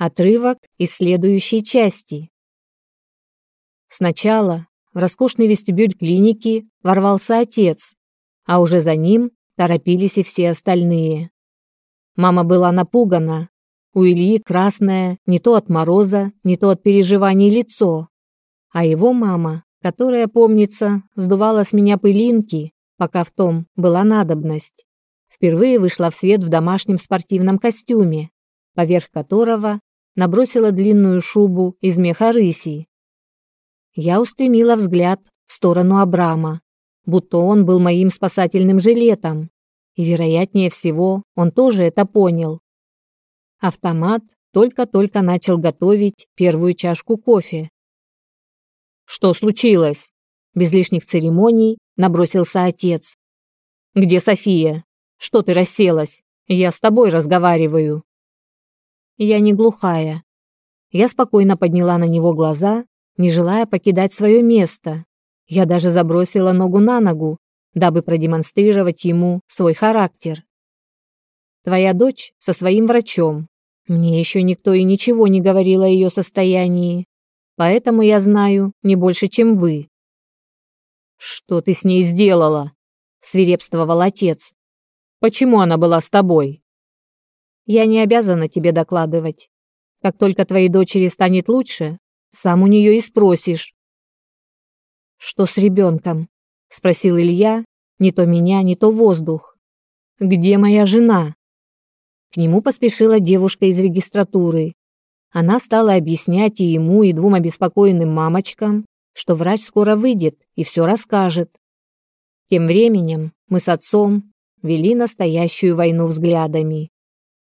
Отрывок из следующей части. Сначала в роскошный вестибюль клиники ворвался отец, а уже за ним торопились и все остальные. Мама была напугана. У Ильи красное не то от мороза, не то от переживаний лицо. А его мама, которая, помнится, сдувала с меня пылинки, пока в том была надобность, впервые вышла в свет в домашнем спортивном костюме, поверх которого набросила длинную шубу из меха рыси. Я устремила взгляд в сторону Абрама, будто он был моим спасательным жилетом, и, вероятнее всего, он тоже это понял. Автомат только-только начал готовить первую чашку кофе. «Что случилось?» Без лишних церемоний набросился отец. «Где София? Что ты расселась? Я с тобой разговариваю». Я не глухая. Я спокойно подняла на него глаза, не желая покидать свое место. Я даже забросила ногу на ногу, дабы продемонстрировать ему свой характер. Твоя дочь со своим врачом. Мне еще никто и ничего не говорил о ее состоянии, поэтому я знаю не больше, чем вы. Что ты с ней сделала? свирепствовал отец. Почему она была с тобой? Я не обязана тебе докладывать. Как только твоей дочери станет лучше, сам у нее и спросишь. Что с ребенком? спросил Илья, не то меня, не то воздух. Где моя жена? К нему поспешила девушка из регистратуры. Она стала объяснять и ему, и двум обеспокоенным мамочкам, что врач скоро выйдет и все расскажет. Тем временем мы с отцом вели настоящую войну взглядами.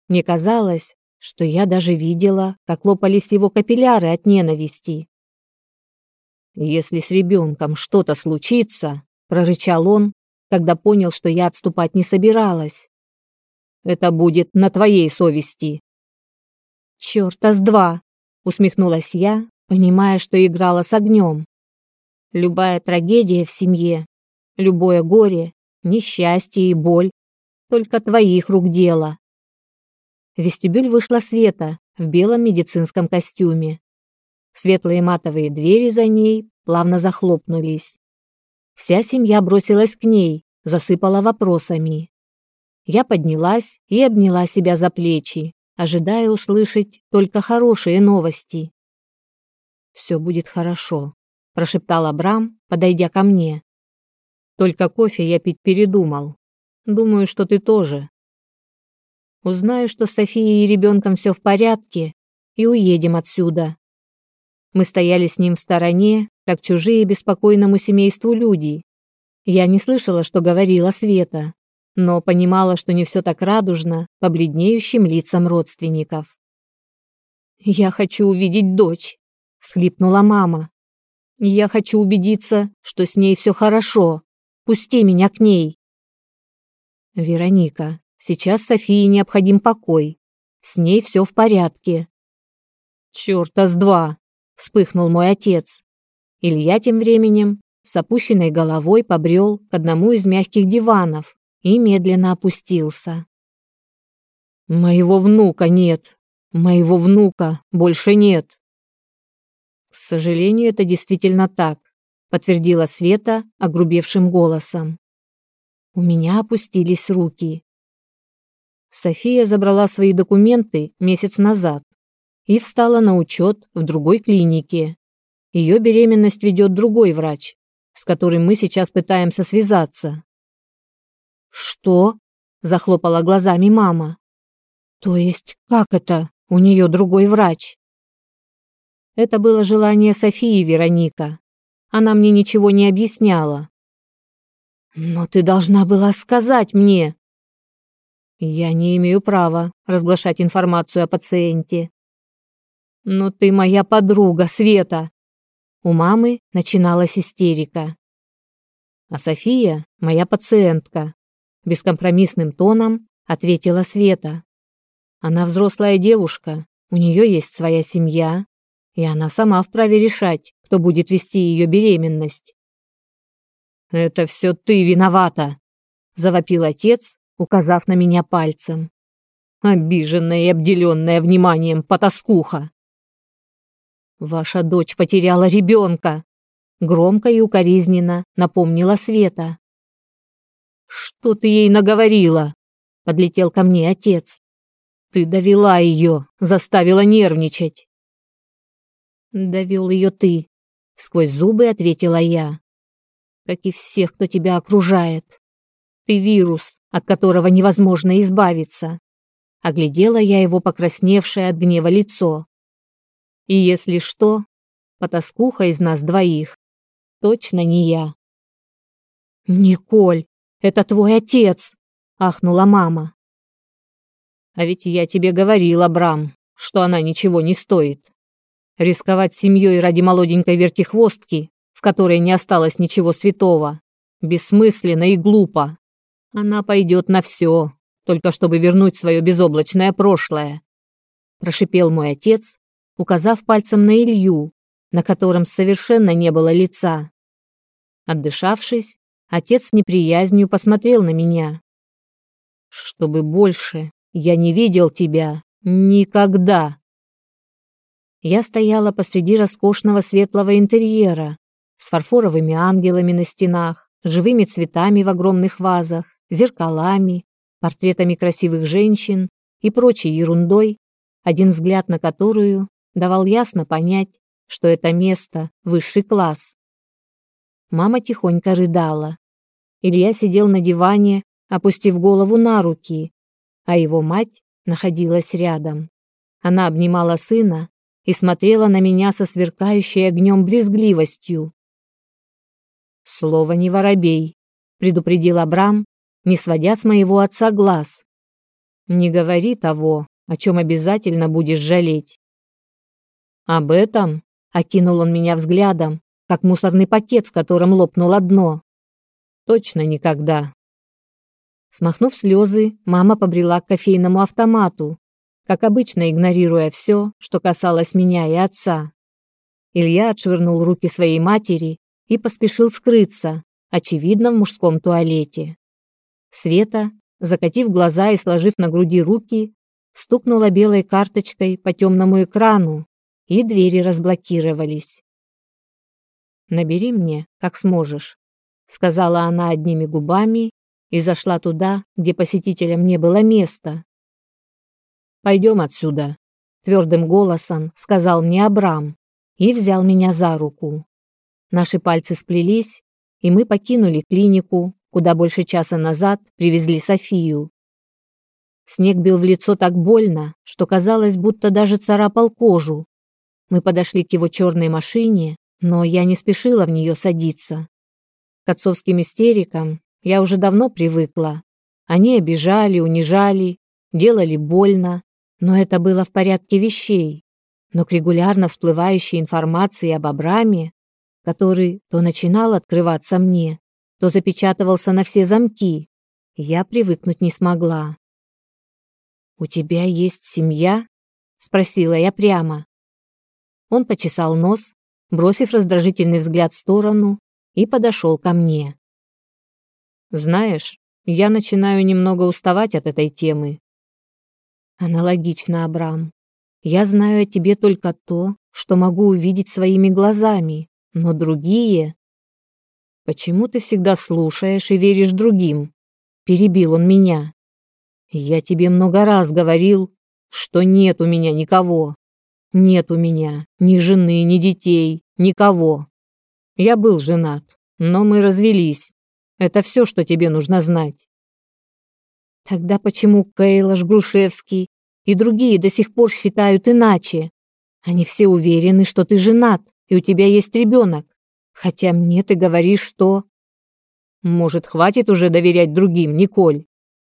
Мне казалось, что я даже видела, как лопались его капилляры от ненависти. «Если с ребенком что-то случится», — прорычал он, когда понял, что я отступать не собиралась. «Это будет на твоей совести». «Чёрта с два!» — усмехнулась я, понимая, что играла с огнем. Любая трагедия в семье, любое горе, несчастье и боль — только твоих рук дело. В вестибюль вышла Света в белом медицинском костюме. Светлые матовые двери за ней плавно захлопнулись. Вся семья бросилась к ней, засыпала вопросами. Я поднялась и обняла себя за плечи, ожидая услышать только хорошие новости. «Все будет хорошо», – прошептал Абрам, подойдя ко мне. «Только кофе я пить передумал. Думаю, что ты тоже. Узнаю, что с Софией и ребенком все в порядке, и уедем отсюда. Мы стояли с ним в стороне, как чужие беспокойному семейству люди. Я не слышала, что говорила Света, но понимала, что не все так радужно по бледнеющим лицам родственников. «Я хочу увидеть дочь», — схлипнула мама. «Я хочу убедиться, что с ней все хорошо. Пусти меня к ней». «Вероника, Сейчас Софии необходим покой. С ней все в порядке. Чёрта с два! Вспыхнул мой отец. Илья тем временем с опущенной головой побрел к одному из мягких диванов и медленно опустился. Моего внука нет. Моего внука больше нет. К сожалению, это действительно так, подтвердила Света огрубевшим голосом. У меня опустились руки. София забрала свои документы месяц назад и встала на учет в другой клинике. Ее беременность ведет другой врач, с которым мы сейчас пытаемся связаться. Что? захлопала глазами мама. То есть как это? У нее другой врач? Это было желание Софии, Вероника. Она мне ничего не объясняла. Но ты должна была сказать мне, я не имею права разглашать информацию о пациенте. Но ты моя подруга, Света. У мамы начиналась истерика. А София моя пациентка, бескомпромиссным тоном ответила Света. Она взрослая девушка, у нее есть своя семья, и она сама вправе решать, кто будет вести ее беременность. Это все ты виновата, завопил отец, указав на меня пальцем. обиженная и обделенная вниманием потаскуха. Ваша дочь потеряла ребенка, громко и укоризненно напомнила Света. Что ты ей наговорила? Подлетел ко мне отец. Ты довела ее, заставила нервничать. Довел ее ты, сквозь зубы ответила я. Как и всех, кто тебя окружает. Ты вирус, от которого невозможно избавиться. Оглядела я его покрасневшее от гнева лицо. И если что, потаскуха из нас двоих. Точно не я. Николь, это твой отец, ахнула мама. А ведь я тебе говорила, Брам, что она ничего не стоит. Рисковать семьей ради молоденькой вертихвостки, в которой не осталось ничего святого, бессмысленно и глупо. Она пойдет на все, только чтобы вернуть свое безоблачное прошлое. Прошипел мой отец, указав пальцем на Илью, на котором совершенно не было лица. Отдышавшись, отец с неприязнью посмотрел на меня. «Чтобы больше я не видел тебя никогда!» Я стояла посреди роскошного светлого интерьера с фарфоровыми ангелами на стенах, живыми цветами в огромных вазах, зеркалами, портретами красивых женщин и прочей ерундой, один взгляд на которую давал ясно понять, что это место высший класс. Мама тихонько рыдала. Илья сидел на диване, опустив голову на руки, а его мать находилась рядом. Она обнимала сына и смотрела на меня со сверкающей огнем брезгливостью. «Слово не воробей», — предупредил Абрам, не сводя с моего отца глаз. «Не говори того, о чем обязательно будешь жалеть». «Об этом?» — окинул он меня взглядом, как мусорный пакет, в котором лопнуло дно. Точно никогда. Смахнув слезы, мама побрела к кофейному автомату, как обычно игнорируя все, что касалось меня и отца. Илья отшвырнул руки своей матери и поспешил скрыться, очевидно, в мужском туалете. Света, закатив глаза и сложив на груди руки, стукнула белой карточкой по темному экрану, и двери разблокировались. Набери мне, как сможешь, сказала она одними губами и зашла туда, где посетителям не было места. Пойдем отсюда, твердым голосом сказал мне Абрам и взял меня за руку. Наши пальцы сплелись, и мы покинули клинику, куда больше часа назад привезли Софию. Снег бил в лицо так больно, что казалось, будто даже царапал кожу. Мы подошли к его черной машине, но я не спешила в нее садиться. К отцовским истерикам я уже давно привыкла. Они обижали, унижали, делали больно, но это было в порядке вещей. Но к регулярно всплывающей информации об Абраме, который то начинал открываться мне, то запечатывался на все замки, я привыкнуть не смогла. «У тебя есть семья?» — спросила я прямо. Он почесал нос, бросив раздражительный взгляд в сторону, и подошел ко мне. «Знаешь, я начинаю немного уставать от этой темы». «Аналогично, Абрам. Я знаю о тебе только то, что могу увидеть своими глазами, но другие...» «Почему ты всегда слушаешь и веришь другим?» Перебил он меня. «Я тебе много раз говорил, что нет у меня никого. Нет у меня ни жены, ни детей, никого. Я был женат, но мы развелись. Это все, что тебе нужно знать. Тогда почему Кейлаш, Грушевский и другие до сих пор считают иначе? Они все уверены, что ты женат и у тебя есть ребенок. Хотя мне ты говоришь, что... Может, хватит уже доверять другим, Николь?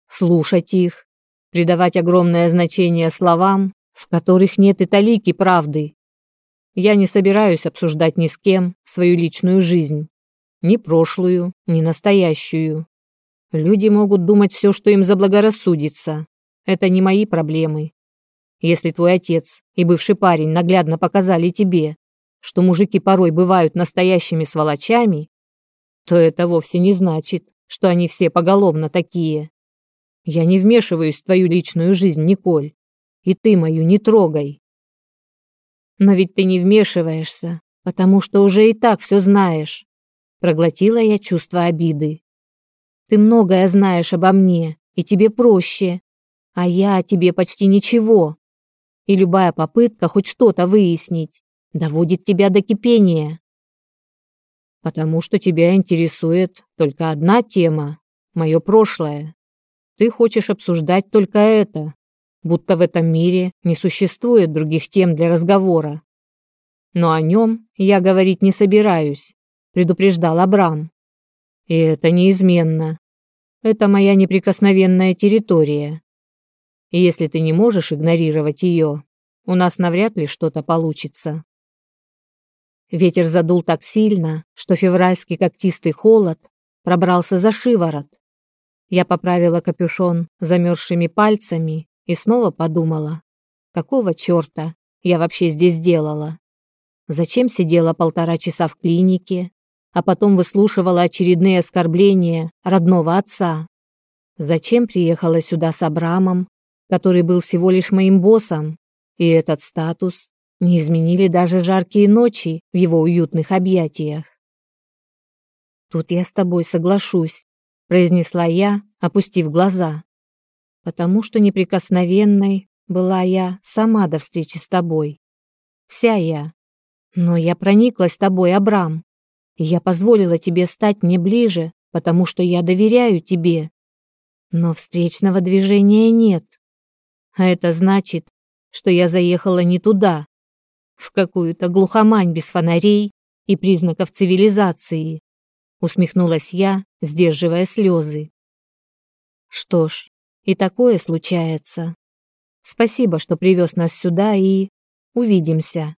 Слушать их, придавать огромное значение словам в которых нет и талики правды. Я не собираюсь обсуждать ни с кем свою личную жизнь, ни прошлую, ни настоящую. Люди могут думать все, что им заблагорассудится. Это не мои проблемы. Если твой отец и бывший парень наглядно показали тебе, что мужики порой бывают настоящими сволочами, то это вовсе не значит, что они все поголовно такие. Я не вмешиваюсь в твою личную жизнь, Николь. И ты мою не трогай. Но ведь ты не вмешиваешься, потому что уже и так все знаешь. Проглотила я чувство обиды. Ты многое знаешь обо мне, и тебе проще. А я тебе почти ничего. И любая попытка хоть что-то выяснить доводит тебя до кипения. Потому что тебя интересует только одна тема – мое прошлое. Ты хочешь обсуждать только это, будто в этом мире не существует других тем для разговора. Но о нем я говорить не собираюсь, предупреждал Абрам. И это неизменно. Это моя неприкосновенная территория. И если ты не можешь игнорировать ее, у нас навряд ли что-то получится. Ветер задул так сильно, что февральский когтистый холод пробрался за шиворот. Я поправила капюшон замерзшими пальцами и снова подумала, какого черта я вообще здесь делала? Зачем сидела полтора часа в клинике, а потом выслушивала очередные оскорбления родного отца? Зачем приехала сюда с Абрамом, который был всего лишь моим боссом, и этот статус не изменили даже жаркие ночи в его уютных объятиях? Тут я с тобой соглашусь, произнесла я, опустив глаза потому что неприкосновенной была я сама до встречи с тобой. Вся я. Но я прониклась тобой, Абрам. И я позволила тебе стать мне ближе, потому что я доверяю тебе. Но встречного движения нет. А это значит, что я заехала не туда, в какую-то глухомань без фонарей и признаков цивилизации. Усмехнулась я, сдерживая слезы. Что ж, и такое случается. Спасибо, что привез нас сюда и... Увидимся.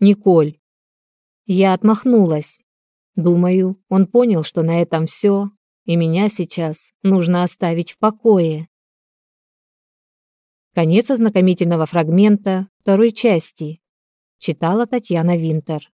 Николь. Я отмахнулась. Думаю, он понял, что на этом все, и меня сейчас нужно оставить в покое. Конец ознакомительного фрагмента второй части. Читала Татьяна Винтер.